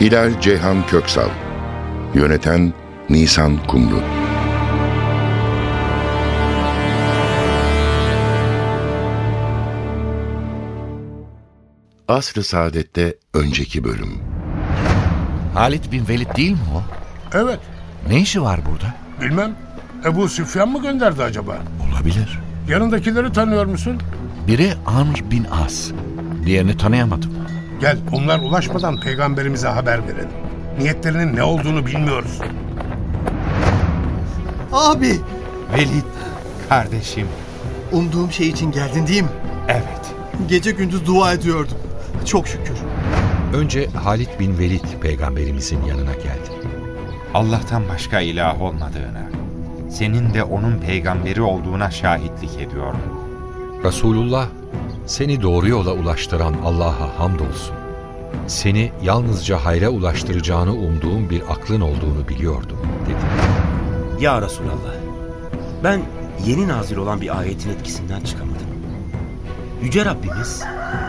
Hilal Ceyhan Köksal Yöneten Nisan Kumru Asr-ı Saadet'te önceki bölüm Halit bin Velid değil mi o? Evet, Ne işi var burada? bilmem. Ebu Süfyan mı gönderdi acaba? Olabilir. Yanındakileri tanıyor musun? Biri Amr bin As. Diğerini tanıyamadım. Gel, onlar ulaşmadan peygamberimize haber verelim. Niyetlerinin ne olduğunu bilmiyoruz. Abi, Velid, kardeşim. umduğum şey için geldin değil mi? Evet. Gece gündüz dua ediyordum. Çok şükür. Önce Halit bin Velid peygamberimizin yanına geldi. Allah'tan başka ilah olmadığına, senin de onun peygamberi olduğuna şahitlik ediyorum. Resulullah, seni doğru yola ulaştıran Allah'a hamdolsun. Seni yalnızca hayra ulaştıracağını umduğum bir aklın olduğunu biliyordum, dedi. Ya Resulallah, ben yeni nazil olan bir ayetin etkisinden çıkamadım. Yüce Rabbimiz,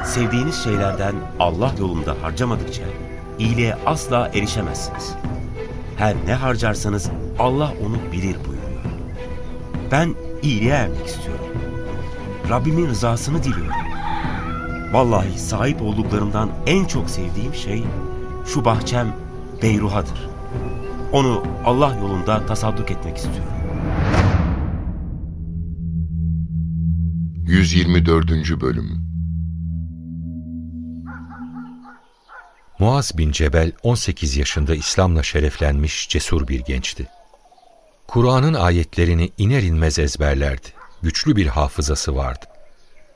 sevdiğiniz şeylerden Allah yolunda harcamadıkça iyiliğe asla erişemezsiniz. Her ne harcarsanız Allah onu bilir buyuruyor. Ben iyiliğe ermek istiyorum. Rabbimin rızasını diliyorum. Vallahi sahip olduklarımdan en çok sevdiğim şey şu bahçem Beyruha'dır. Onu Allah yolunda tasadduk etmek istiyorum. 124. Bölüm Muaz bin Cebel 18 yaşında İslam'la şereflenmiş cesur bir gençti. Kur'an'ın ayetlerini iner inmez ezberlerdi. Güçlü bir hafızası vardı.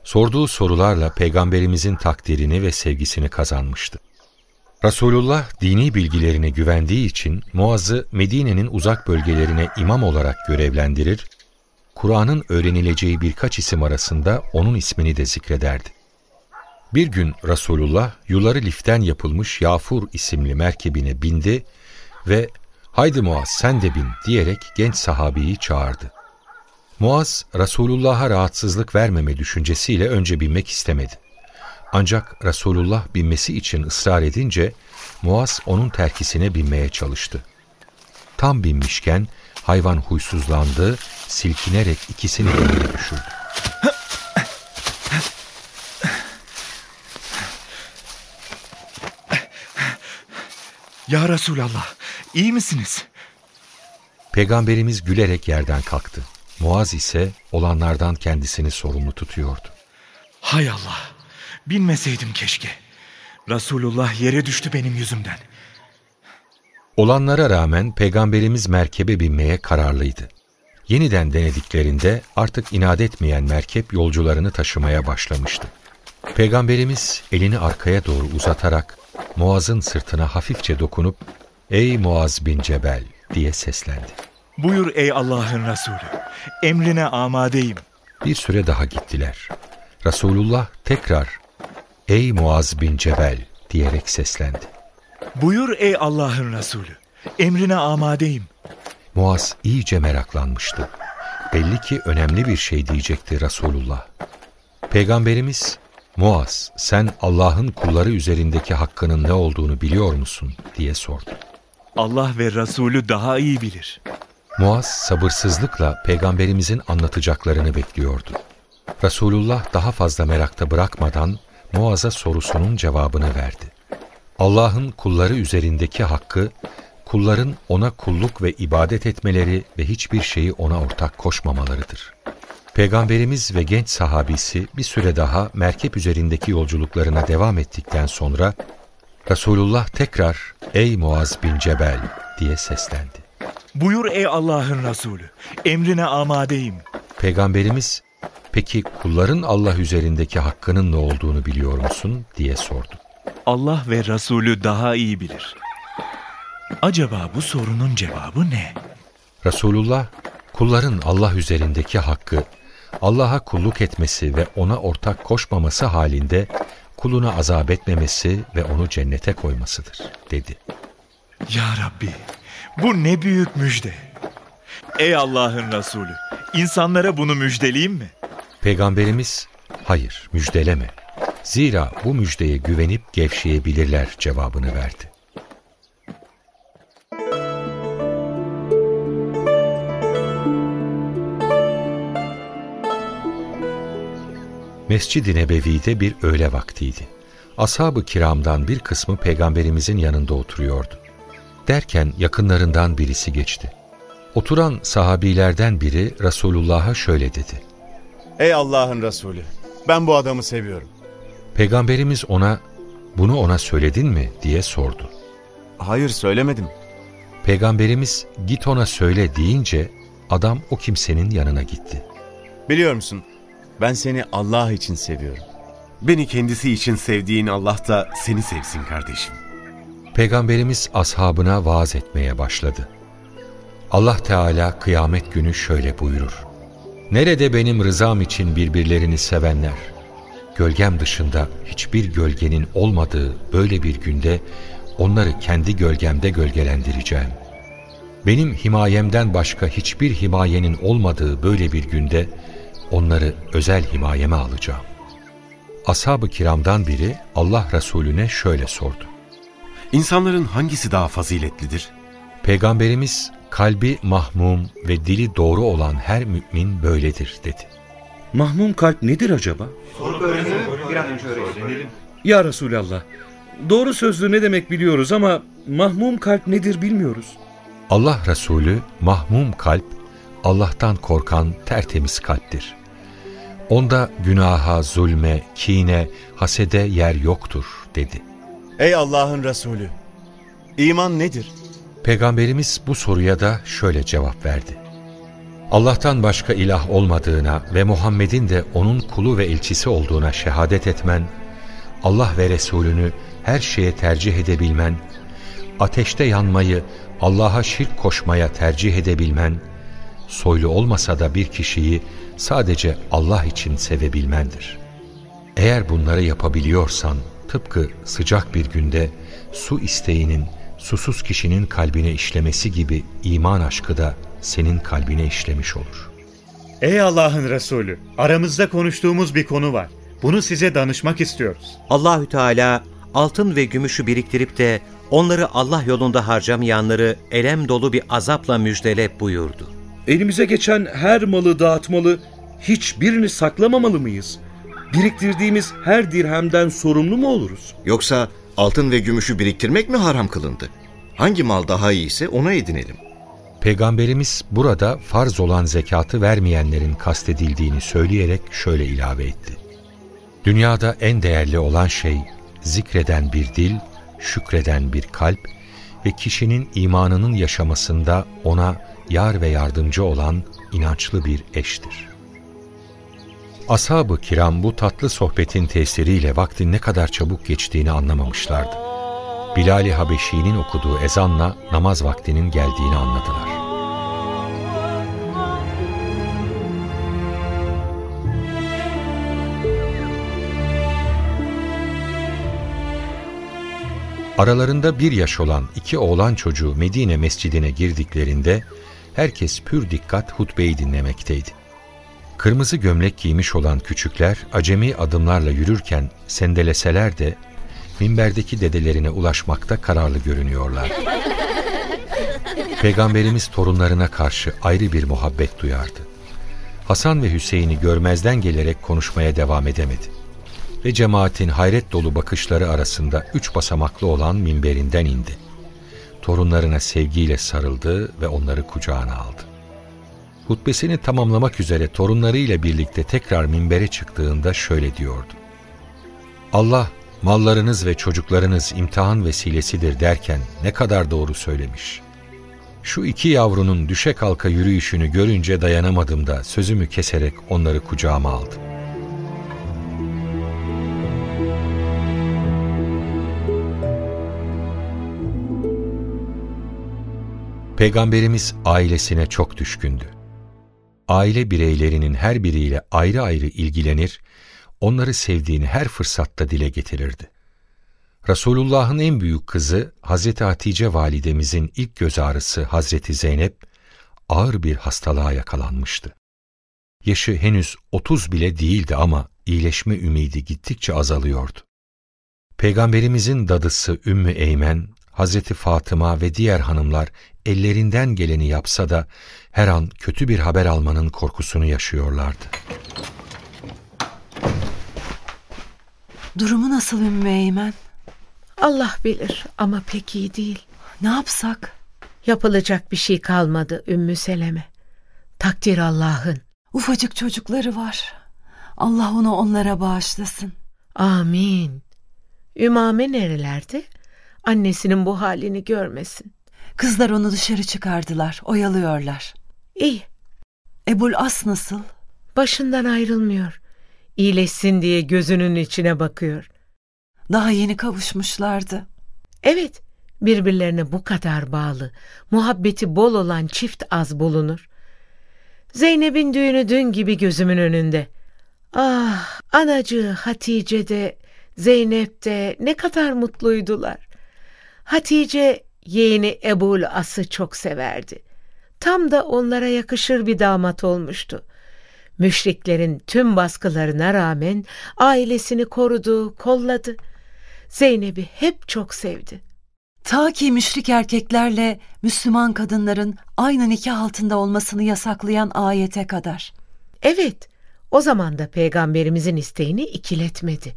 Sorduğu sorularla peygamberimizin takdirini ve sevgisini kazanmıştı. Resulullah dini bilgilerine güvendiği için Muaz'ı Medine'nin uzak bölgelerine imam olarak görevlendirir, Kur'an'ın öğrenileceği birkaç isim arasında onun ismini de zikrederdi. Bir gün Resulullah yuları liften yapılmış Yafur isimli merkebine bindi ve ''Haydi Muaz sen de bin'' diyerek genç sahabeyi çağırdı. Muaz, Resulullah'a rahatsızlık vermeme düşüncesiyle önce binmek istemedi. Ancak Resulullah binmesi için ısrar edince Muaz onun terkisine binmeye çalıştı. Tam binmişken hayvan huysuzlandı, silkinerek ikisini yere düşürdü. Ya Resulallah, iyi misiniz? Peygamberimiz gülerek yerden kalktı. Muaz ise olanlardan kendisini sorumlu tutuyordu. Hay Allah, bilmeseydim keşke. Resulullah yere düştü benim yüzümden. Olanlara rağmen Peygamberimiz merkebe binmeye kararlıydı. Yeniden denediklerinde artık inat etmeyen merkep yolcularını taşımaya başlamıştı. Peygamberimiz elini arkaya doğru uzatarak Muaz'ın sırtına hafifçe dokunup ''Ey Muaz bin Cebel'' diye seslendi. Buyur ey Allah'ın Resulü, emrine amadeyim. Bir süre daha gittiler. Resulullah tekrar ''Ey Muaz bin Cebel'' diyerek seslendi. Buyur ey Allah'ın Resulü, emrine amadeyim. Muaz iyice meraklanmıştı. Belli ki önemli bir şey diyecekti Resulullah. Peygamberimiz, Muaz sen Allah'ın kulları üzerindeki hakkının ne olduğunu biliyor musun diye sordu. Allah ve Resulü daha iyi bilir. Muaz sabırsızlıkla peygamberimizin anlatacaklarını bekliyordu. Resulullah daha fazla merakta bırakmadan Muaz'a sorusunun cevabını verdi. Allah'ın kulları üzerindeki hakkı, kulların ona kulluk ve ibadet etmeleri ve hiçbir şeyi ona ortak koşmamalarıdır. Peygamberimiz ve genç sahabisi bir süre daha merkep üzerindeki yolculuklarına devam ettikten sonra Resulullah tekrar ''Ey Muaz bin Cebel'' diye seslendi. Buyur ey Allah'ın Resulü, emrine amadeyim. Peygamberimiz peki kulların Allah üzerindeki hakkının ne olduğunu biliyor musun diye sordu. Allah ve Resulü daha iyi bilir. Acaba bu sorunun cevabı ne? Resulullah, kulların Allah üzerindeki hakkı, Allah'a kulluk etmesi ve ona ortak koşmaması halinde kuluna azap etmemesi ve onu cennete koymasıdır, dedi. Ya Rabbi, bu ne büyük müjde. Ey Allah'ın Resulü, insanlara bunu müjdeleyeyim mi? Peygamberimiz, hayır müjdeleme. Zira bu müjdeye güvenip gevşeyebilirler cevabını verdi. Mescid-i Nebevi'de bir öğle vaktiydi. Ashab-ı kiramdan bir kısmı peygamberimizin yanında oturuyordu. Derken yakınlarından birisi geçti. Oturan sahabilerden biri Resulullah'a şöyle dedi. Ey Allah'ın Resulü, ben bu adamı seviyorum. Peygamberimiz ona, bunu ona söyledin mi diye sordu. Hayır söylemedim. Peygamberimiz git ona söyle deyince adam o kimsenin yanına gitti. Biliyor musun, ben seni Allah için seviyorum. Beni kendisi için sevdiğin Allah da seni sevsin kardeşim. Peygamberimiz ashabına vaaz etmeye başladı. Allah Teala kıyamet günü şöyle buyurur. Nerede benim rızam için birbirlerini sevenler? Gölgem dışında hiçbir gölgenin olmadığı böyle bir günde onları kendi gölgemde gölgelendireceğim. Benim himayemden başka hiçbir himayenin olmadığı böyle bir günde onları özel himayeme alacağım. Ashab-ı kiramdan biri Allah Resulüne şöyle sordu. İnsanların hangisi daha faziletlidir? Peygamberimiz kalbi mahmum ve dili doğru olan her mümin böyledir dedi. Mahmum kalp nedir acaba? Sorup öğrenelim. Bir an önce öğrenelim. Ya Resulallah, doğru sözlü ne demek biliyoruz ama mahmum kalp nedir bilmiyoruz. Allah Resulü mahmum kalp, Allah'tan korkan tertemiz kalptir. Onda günaha, zulme, kine, hasede yer yoktur dedi. Ey Allah'ın Resulü, iman nedir? Peygamberimiz bu soruya da şöyle cevap verdi. Allah'tan başka ilah olmadığına ve Muhammed'in de onun kulu ve elçisi olduğuna şehadet etmen, Allah ve Resulünü her şeye tercih edebilmen, ateşte yanmayı Allah'a şirk koşmaya tercih edebilmen, soylu olmasa da bir kişiyi sadece Allah için sevebilmendir. Eğer bunları yapabiliyorsan, tıpkı sıcak bir günde su isteğinin susuz kişinin kalbine işlemesi gibi iman aşkı da senin kalbine işlemiş olur. Ey Allah'ın Resulü, aramızda konuştuğumuz bir konu var. Bunu size danışmak istiyoruz. Allahü Teala altın ve gümüşü biriktirip de onları Allah yolunda harcamayanları elem dolu bir azapla müjdele buyurdu. Elimize geçen her malı dağıtmalı, hiçbirini saklamamalı mıyız? Biriktirdiğimiz her dirhemden sorumlu mu oluruz? Yoksa altın ve gümüşü biriktirmek mi haram kılındı? Hangi mal daha iyiyse ona edinelim. Peygamberimiz burada farz olan zekatı vermeyenlerin kastedildiğini söyleyerek şöyle ilave etti. Dünyada en değerli olan şey zikreden bir dil, şükreden bir kalp ve kişinin imanının yaşamasında ona yar ve yardımcı olan inançlı bir eştir. Ashab-ı kiram bu tatlı sohbetin tesiriyle vaktin ne kadar çabuk geçtiğini anlamamışlardı. Bilal-i Habeşi'nin okuduğu ezanla namaz vaktinin geldiğini anladılar. Aralarında bir yaş olan iki oğlan çocuğu Medine mescidine girdiklerinde herkes pür dikkat hutbeyi dinlemekteydi. Kırmızı gömlek giymiş olan küçükler acemi adımlarla yürürken sendeleseler de minberdeki dedelerine ulaşmakta kararlı görünüyorlar. Peygamberimiz torunlarına karşı ayrı bir muhabbet duyardı. Hasan ve Hüseyin'i görmezden gelerek konuşmaya devam edemedi. Ve cemaatin hayret dolu bakışları arasında üç basamaklı olan minberinden indi. Torunlarına sevgiyle sarıldı ve onları kucağına aldı. Hutbesini tamamlamak üzere torunlarıyla birlikte tekrar minbere çıktığında şöyle diyordu. Allah mallarınız ve çocuklarınız imtihan vesilesidir derken ne kadar doğru söylemiş. Şu iki yavrunun düşe kalka yürüyüşünü görünce dayanamadım da sözümü keserek onları kucağıma aldım. Peygamberimiz ailesine çok düşkündü. Aile bireylerinin her biriyle ayrı ayrı ilgilenir, onları sevdiğini her fırsatta dile getirirdi. Resulullah'ın en büyük kızı Hazreti Hatice validemizin ilk göz ağrısı Hazreti Zeynep ağır bir hastalığa yakalanmıştı. Yaşı henüz 30 bile değildi ama iyileşme ümidi gittikçe azalıyordu. Peygamberimizin dadısı Ümmü Eymen, Hazreti Fatıma ve diğer hanımlar ellerinden geleni yapsa da her an kötü bir haber almanın korkusunu yaşıyorlardı. Durumu nasıl Ümmü Eymen? Allah bilir ama pek iyi değil. Ne yapsak? Yapılacak bir şey kalmadı Ümmü Seleme. Takdir Allah'ın. Ufacık çocukları var. Allah onu onlara bağışlasın. Amin. Ümame nerelerde? Annesinin bu halini görmesin. Kızlar onu dışarı çıkardılar, oyalıyorlar. İyi. Ebul As nasıl? Başından ayrılmıyor. İyileşsin diye gözünün içine bakıyor. Daha yeni kavuşmuşlardı. Evet, birbirlerine bu kadar bağlı, muhabbeti bol olan çift az bulunur. Zeynep'in düğünü dün gibi gözümün önünde. Ah, anacığı Hatice de, Zeynep de ne kadar mutluydular. Hatice yeğeni Ebul As'ı çok severdi. Tam da onlara yakışır bir damat olmuştu. Müşriklerin tüm baskılarına rağmen ailesini korudu, kolladı. Zeynep'i hep çok sevdi. Ta ki müşrik erkeklerle Müslüman kadınların aynı nikah altında olmasını yasaklayan ayete kadar. Evet, o zaman da peygamberimizin isteğini ikiletmedi.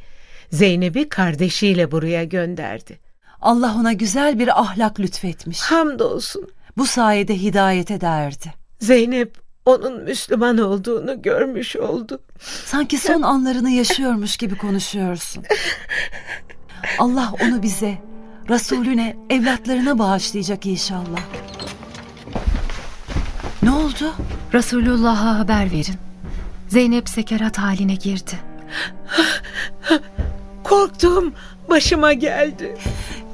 Zeynep'i kardeşiyle buraya gönderdi. Allah ona güzel bir ahlak lütfetmiş. Hamdolsun. Bu sayede hidayete de erdi. Zeynep onun Müslüman olduğunu görmüş oldu. Sanki son anlarını yaşıyormuş gibi konuşuyorsun. Allah onu bize, Resulüne, evlatlarına bağışlayacak inşallah. Ne oldu? Resulullah'a haber verin. Zeynep sekerat haline girdi. Korktum, başıma geldi.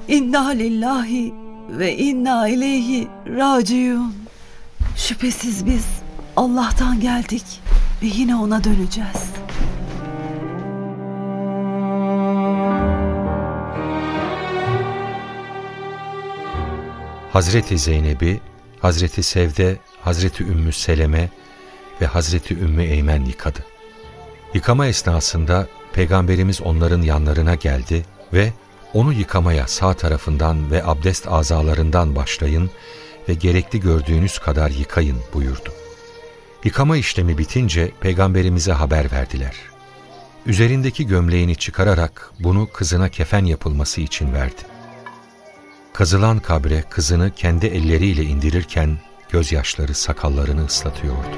İnna lillahi ve inna ileyhi raciun. Şüphesiz biz Allah'tan geldik ve yine ona döneceğiz. Hazreti Zeynep'i, Hazreti Sevde, Hazreti Ümmü Seleme ve Hazreti Ümmü Eymen yıkadı. Yıkama esnasında Peygamberimiz onların yanlarına geldi ve onu yıkamaya sağ tarafından ve abdest azalarından başlayın ve gerekli gördüğünüz kadar yıkayın buyurdu. Yıkama işlemi bitince peygamberimize haber verdiler. Üzerindeki gömleğini çıkararak bunu kızına kefen yapılması için verdi. Kazılan kabre kızını kendi elleriyle indirirken gözyaşları sakallarını ıslatıyordu.